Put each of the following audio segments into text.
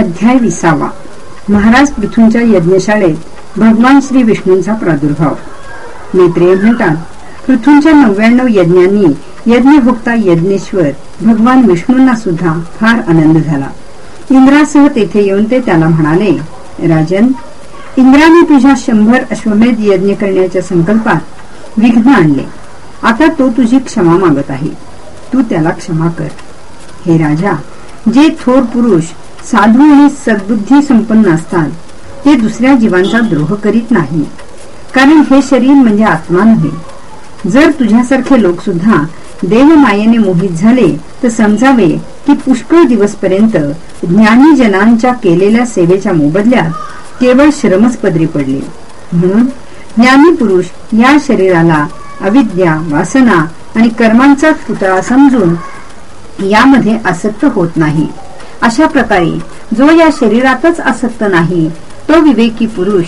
अध्याय विसावा. महाराज पृथ्वीच्या यज्ञशाळेत भगवान श्री विष्णूंचा प्रादुर्भाव. मैत्रेय म्हणतात पृथ्वीच्या नव्याण्णव यज्ञांनी यज्ञभोक्ता यज्ञेश्वर भगवान विष्णूंना सुद्धा फार आनंद झाला. इंद्रासह तेथे येऊन ते त्याला म्हणाले राजन इंद्राने तुझ्या शंभर अश्वमेध यज्ञ करण्याच्या संकल्पात विघ्न आणले. आता तो तुझी क्षमा मागत आहे. तू त्याला क्षमा कर. हे राजा जे थोर पुरुष साधू आणि सद्बुद्धी संपन्न असतात. ते दुसऱ्या जीवांचा द्रोह करीत नाही. कारण हे शरीर म्हणजे आत्मा नव्हे. जर तुझ्यासारखे लोक सुद्धा देवमायेने मोहित झाले तर समजावे की पुष्कळ दिवसपर्यंत ज्ञानी जनांच्या केलेल्या सेवेच्या मोबदल्यात केवळ श्रमच पदरी पडले. म्हणून ज्ञानी पुरुष या शरीराला अविद्या वासना आणि कर्मांचा पुतळा समजून यामध्ये आसक्त होत नाही. अशा प्रकारे जो या शरीरातच आसक्त नाही तो विवेकी पुरुष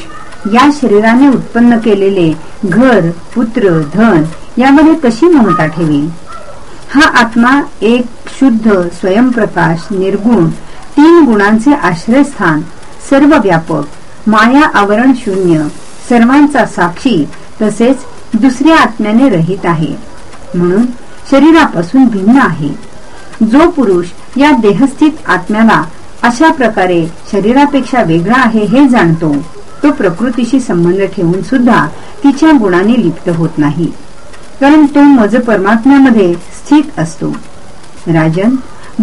या शरीराने उत्पन्न केलेले घर पुत्र धन यामध्ये कशी ममता ठेवी हा आत्मा एक शुद्ध स्वयंप्रकाश निर्गुण तीन गुणांचे आश्रयस्थान सर्व व्यापक माया आवरण शून्य सर्वांचा साक्षी तसेच दुसऱ्या आत्म्याने रहित आहे. म्हणून शरीरापासून भिन्न आहे. जो पुरुष या देहस्थित आत्म्याला अशा प्रकारे शरीरापेक्षा वेगळा आहे हे जाणतो. तो प्रकृतीशी संबंध ठेवून सुद्धा तिच्या गुणाने लिप्त होत नाही. कारण तो मज परमात्म्यामध्ये स्थित असतो. राजन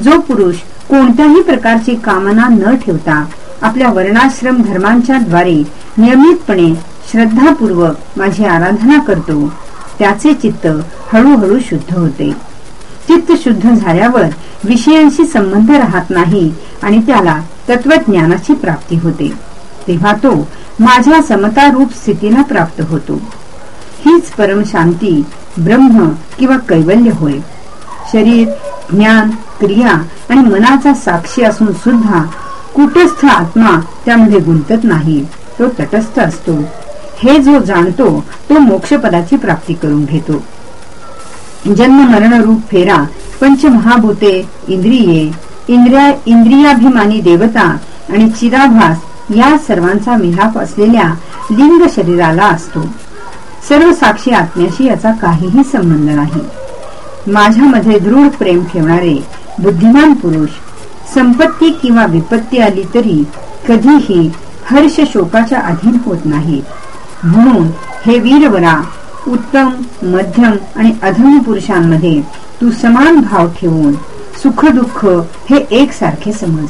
जो पुरुष कोणत्याही प्रकारची कामना न ठेवता आपल्या वर्णाश्रम धर्मांच्या द्वारे नियमितपणे श्रद्धापूर्वक माझी आराधना करतो त्याचे चित्त हळूहळू शुद्ध होते. चित्त शुद्ध झाल्यावर विषयांशी संबंध राहत नाही आणि त्याला तत्वज्ञानाची प्राप्ती होते. तेव्हा तो माझ्या समतारूप स्थितीला प्राप्त होतो. हीच परम शांती ब्रह्म किंवा कैवल्य होय. शरीर ज्ञान क्रिया आणि मनाचा साक्षी असून सुद्धा कुटस्थ आत्मा त्यामध्ये गुंतत नाही. तो तटस्थ असतो. हे जो जाणतो तो मोक्षपदाची प्राप्ती करून घेतो. जन्म मरण रूप फेरा पंचमहाभूते इंद्रिये इंद्रिया इंद्रियाभिमानी देवता आणि चिराभास या सर्वांचा मिलाप असलेल्या लिंग शरीराला असतो. सर्व साक्षी आत्म्याशी याचा काहीही संबंध नाही. माझ्यामध्ये दृढ प्रेम ठेवणारे बुद्धिमान पुरुष संपत्ती किंवा विपत्ती आली तरी कधीही हर्ष शोकाच्या अधीन होत नाही म्हणून हे वीरवरा उत्तम मध्यम आणि अधम पुरुषांमध्ये तू समान भाव ठेवून सुख दुःख हे एक सारखे समज.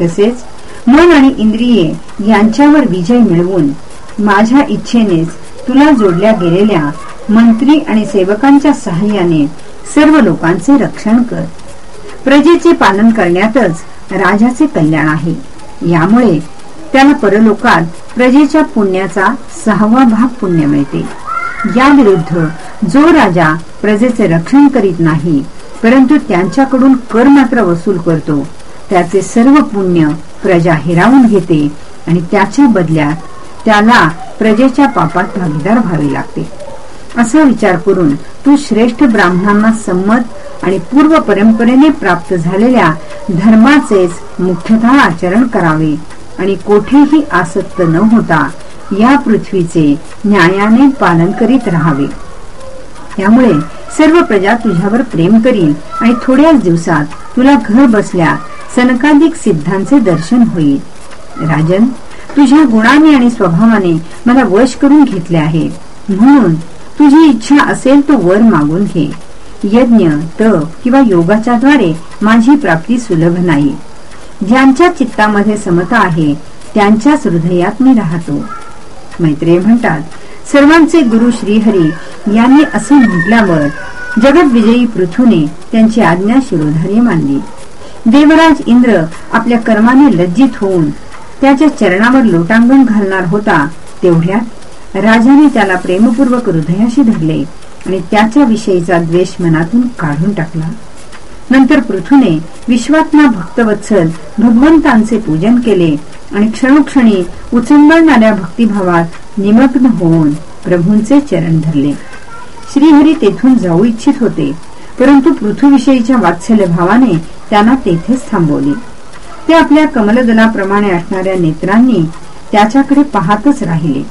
तसेच मन आणि इंद्रिये यांच्यावर विजय मिळवून माझ्या इच्छेनेच तुला जोडल्या गेलेल्या मंत्री आणि सेवकांच्या सहाय्याने सर्व लोकांचे रक्षण कर. प्रजेचे पालन करण्यातच राजाचे कल्याण आहे. यामुळे त्याला परलोकात प्रजेच्या पुण्याचा सहावा भाग पुण्य मिळते. याविरुद्ध जो राजा प्रजेचे रक्षण करीत नाही परंतु त्यांच्याकडून कर मात्र वसूल करतो त्याचे सर्व पुण्य प्रजा हिरावून घेते आणि त्याच्या बदल्यात त्याला प्रजेच्या पापात भागीदार व्हावे लागते. असा विचार करून तू श्रेष्ठ ब्राह्मणांना संमत आणि पूर्व परंपरेने प्राप्त झालेल्या धर्माचेच मुख्यतः आचरण करावे आणि कोठेही आसक्त न होता या पृथ्वीचे न्यायाने पालन करीत राहावे. त्यामुळे सर्व प्रजा तुझ्यावर प्रेम करील आणि थोड्याच दिवसात तुला घर बसल्या सनकाधिक सिद्धांचे दर्शन होईल. राजन तुझ्या गुणाने आणि स्वभावाने मला वश करून घेतले आहे. म्हणून तुझी इच्छा असेल तो वर मागून घे. यज्ञ तप किंवा योगाच्या द्वारे माझी प्राप्ती सुलभ नाही. ज्यांच्या चित्तामध्ये समता आहे त्यांच्याच हृदयात मी राहतो. मैत्रेय म्हणतात सर्वांचे गुरु श्रीहरी यांनी असे म्हटल्यावर जगत विजयी पृथ्वीने त्यांची आज्ञा शिरोधार्य मानली. देवराज इंद्र आपल्या कर्माने लज्जित होऊन त्याच्या चरणावर लोटांगण घालणार होता तेवढ्यात राजाने त्याला प्रेमपूर्वक हृदयाशी धरले आणि त्याच्या विषयीचा द्वेष मनातून काढून टाकला. नंतर पृथ्वीने विश्वात्मा भक्तवत्सल भगवंतांचे पूजन केले आणि क्षणोक्षणी उचंबळणाऱ्या भक्तिभावात निमग्न होऊन प्रभूंचे चरण धरले. श्रीहरी तेथून जाऊ इच्छित होते परंतु पृथ्वीविषयीच्या वात्सल्य भावाने त्यांना तेथेच थांबवले. ते आपल्या कमलदलाप्रमाणे असणाऱ्या नेत्रांनी त्याच्याकडे पाहतच राहिले.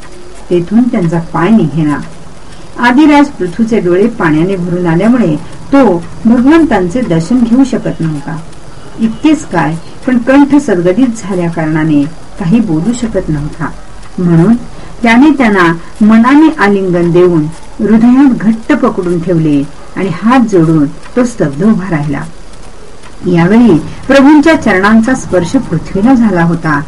तेथून त्यांचा पाय निघेना. आदिराज पृथ्वीचे डोळे पाण्याने भरून आल्यामुळे तो भगवंतांचे दर्शन घेऊ शकत नव्हता. इतकेच काय पण कंठ सदगदित झाल्या कारणाने काही बोलू शकत नव्हता. म्हणून त्याने त्यांना मनाने आलिंगन देऊन हृदयात घट्ट पकडून ठेवले आणि हात जोडून तो स्तब्ध उभा राहिला. यावेळी प्रभूंच्या चरणांचा स्पर्श पृथ्वीला झाला होता.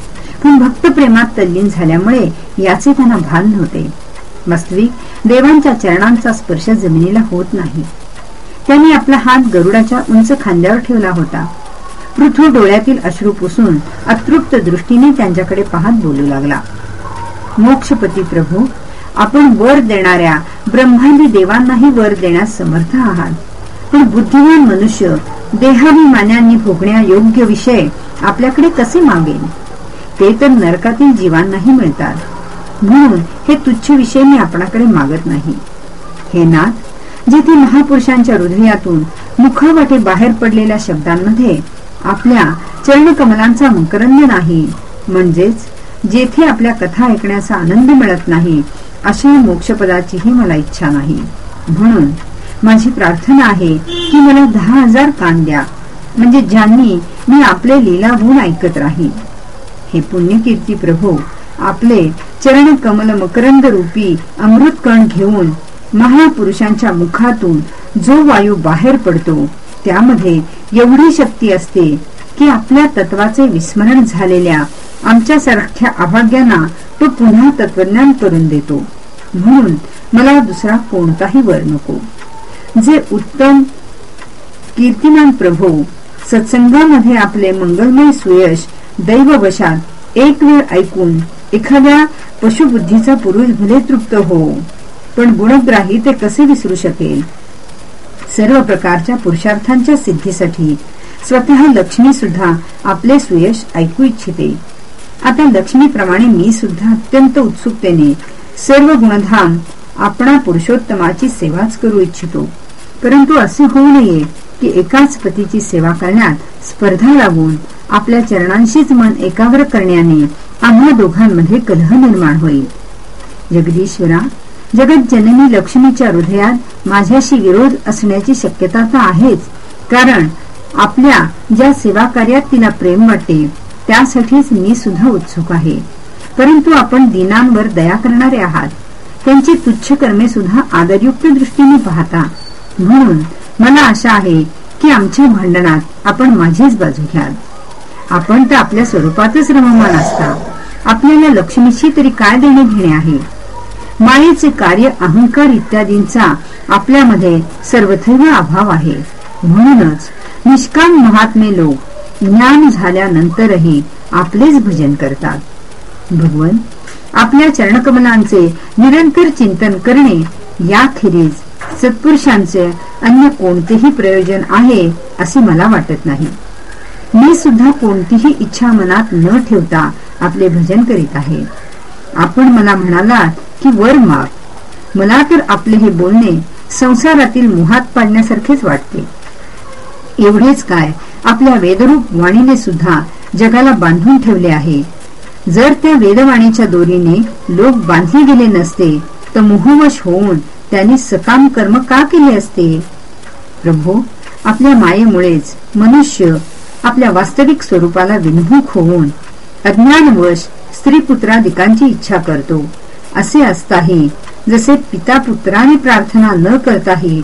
पण भक्त प्रेमात तल्लीन झाल्यामुळे याचे त्यांना भान नव्हते. वास्तविक देवांच्या चरणांचा स्पर्श जमिनीला होत नाही. त्यांनी आपला हात गरुडाच्या उंच खांद्यावर ठेवला होता. पृथ्वी डोळ्यातील अश्रू पुसून अतृप्त दृष्टीने त्यांच्याकडे पाहत बोलू लागला. मोक्षपती प्रभू आपण वर देणाऱ्या ब्रह्मांडी देवांनाही वर देण्यास समर्थ आहात. पण बुद्धिमान मनुष्य देहाभिमान्यांनी भोगण्या योग्य विषय आपल्याकडे कसे मागेल ते तर नरकातील जीवांनाही मिळतात. म्हणून हे तुच्छ विषय मी आपणाकडे मागत नाही. हे नाथ जिथे महापुरुषांच्या हृदयातून मुखावाटे बाहेर पडलेल्या शब्दांमध्ये आपल्या चरणकमलांचा मकरंद नाही म्हणजेच जेथे आपल्या कथा ऐकण्याचा आनंद मिळत नाही अशा मोक्षपदाचीही मला इच्छा नाही. म्हणून माझी प्रार्थना आहे की मला दहा हजार कान द्या म्हणजे ज्यांनी मी आपले लीला गुण ऐकत राहील हे पुण्यकीर्ती प्रभू आपले चरण कमल मकरंद रूपी अमृत कण घेऊन महापुरुषांच्या मुखातून जो वायू बाहेर पडतो त्यामध्ये एवढी शक्ती असते की आपल्या तत्वाचे विस्मरण झालेल्या आमच्या सारख्या अभाग्यांना तो पुन्हा तत्वज्ञान करून देतो. म्हणून मला दुसरा कोणताही वर नको. जे उत्तम कीर्तिमान प्रभू सत्संगामध्ये आपले मंगलमय सुयश दैववशात एक वेळ ऐकून एखाद्या पशुबुद्धीचा पुरुष भले तृप्त हो. पण गुणग्राही ते कसे विसरू शकेल? सर्व प्रकारच्या पुरुषार्थांच्या सिद्धीसाठी स्वतः लक्ष्मी सुद्धा आपले सुयश ऐकू इच्छिते. आता लक्ष्मीप्रमाणे मी सुद्धा अत्यंत उत्सुकतेने सर्व गुणधाम आपणा पुरुषोत्तमाची सेवाच करू इच्छितो. परंतु असे होऊ नये की एकाच पतीची सेवा करण्यात स्पर्धा लागून आपल्या चरणांशीच मन एकाग्र करण्याने आम्हा दोघांमध्ये कलह निर्माण होईल. जगदीश्वरा जगत जननी लक्ष्मीच्या हृदयात माझ्याशी विरोध असण्याची शक्यता तर आहेच. कारण आपल्या ज्या सेवा कार्यात तिला प्रेम वाटते त्यासाठीच मी सुद्धा उत्सुक आहे. परंतु आपण दिनांवर दया करणारे आहात. त्यांची तुच्छ कर्मे सुद्धा आदरयुक्त दृष्टीने पाहता. म्हणून मला आशा आहे की आमच्या भांडणात आपण माझीच बाजू घ्याल. आपण तर आपल्या स्वरूपातच रममान असता. आपल्याला लक्ष्मीशी तरी काय देणे घेणे आहे? मायेचे कार्य अहंकार इत्यादींचा आपल्यामध्ये सर्वथैव अभाव आहे. म्हणूनच निष्काम महात्मे लोक ज्ञान झाल्यानंतरही आपलेच भजन करतात. भगवन आपल्या चरणकमलांचे निरंतर चिंतन करणे याखेरीज सत्पुरुषांचे अन्य कोणतेही प्रयोजन आहे असे मला वाटत नाही. मी सुद्धा कोणतीही इच्छा मनात न ठेवता आपले भजन करीत आहे. आपण मला म्हणालात की वर माग. मला तर आपले हे बोलणे संसारातील मोहात पाडण्यासारखेच वाटते. एवढेच काय आपल्या वेदरूप वाणीने सुद्धा जगाला बांधून ठेवले आहे. जर त्या वेदवाणीच्या दोरीने लोक बांधले गेले नसते तर मोहवश होऊन त्यांनी सकाम कर्म का केले असते? प्रभू आपल्या मायेमुळेच मनुष्य आपल्या वास्तविक स्वरूपाला विनमुख होऊन अज्ञानवश स्त्री पुत्राधिकांची इच्छा करतो. असे असताही. जसे पिता पुत्राने प्रार्थना न करताही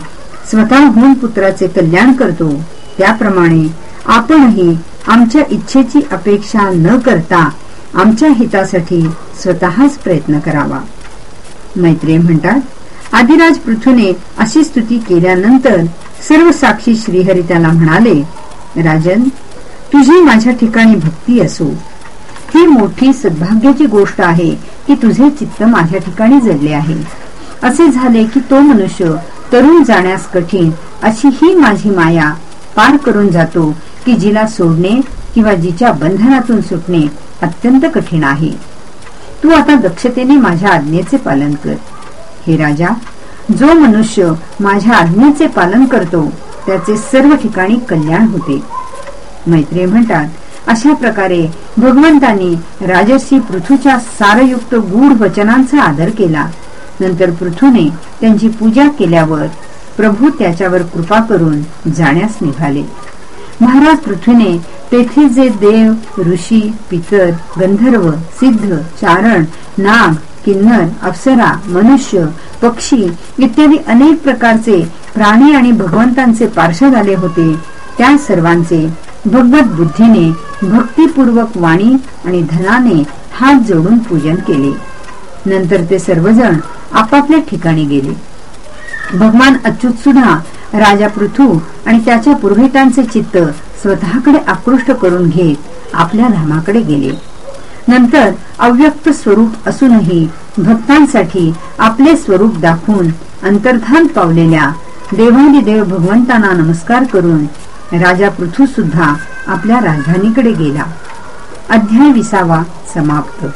स्वतःहून पुत्राचे कल्याण करतो त्याप्रमाणे आपणही आमच्या इच्छेची अपेक्षा न करता आमच्या हितासाठी स्वतःच प्रयत्न करावा. मैत्रिय म्हणतात आदिराज पृथ्वीने अशी स्तुती केल्यानंतर सर्व साक्षी श्रीहरी त्याला म्हणाले राजन तुझी माझ्या ठिकाणी भक्ती असो. ही मोठी सद्भाग्याची गोष्ट आहे की तुझे चित्त माझ्या ठिकाणी जडले आहे. असे झाले की तो मनुष्य तरुण जाण्यास कठीण अशी ही माझी माया पार करून जातो की जिला सोडणे किंवा जिच्या बंधनातून सुटणे अत्यंत कठीण आहे. तू आता दक्षतेने माझ्या आज्ञेचे पालन कर. हे राजा जो मनुष्य माझ्या आज्ञेचे पालन करतो त्याचे सर्व ठिकाणी कल्याण होते. मैत्री म्हणतात अशा प्रकारे भगवंतानी राजर्षी पृथूच्या सारयुक्त गूढ वचनांचा आदर केला. नंतर पृथूने त्यांची पूजा केल्यावर प्रभू त्याच्यावर कृपा करून जाण्यास निघाले. महाराज पृथ्वीने तेथे जे देव ऋषी पितर गंधर्व सिद्ध चारण नाग किन्नर अप्सरा मनुष्य पक्षी इत्यादी अनेक प्रकारचे प्राणी आणि भगवंतांचे पार्श्वद आले होते. त्या सर्वांचे भगवत बुद्धीने भक्तिपूर्वक वाणी आणि धनाने हात जोडून पूजन केले. नंतर ते सर्वजण आपापल्या ठिकाणी गेले. भगवान अच्युत सुद्धा राजा पृथू आणि त्याच्या पुरोहितांचे चित्त स्वतःकडे आकृष्ट करून घेत आपल्या धामाकडे गेले. नंतर अव्यक्त स्वरूप असूनही भक्तांसाठी आपले स्वरूप दाखवून अंतर्धान पावलेल्या देवादिदेव भगवंतांना नमस्कार करून राजा पृथू सुद्धा आपल्या राजधानीकडे गेला. अध्याय विसावा समाप्त.